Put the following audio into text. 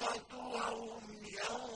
صَدَقَةُ وَهُمْ يَنظُرُونَ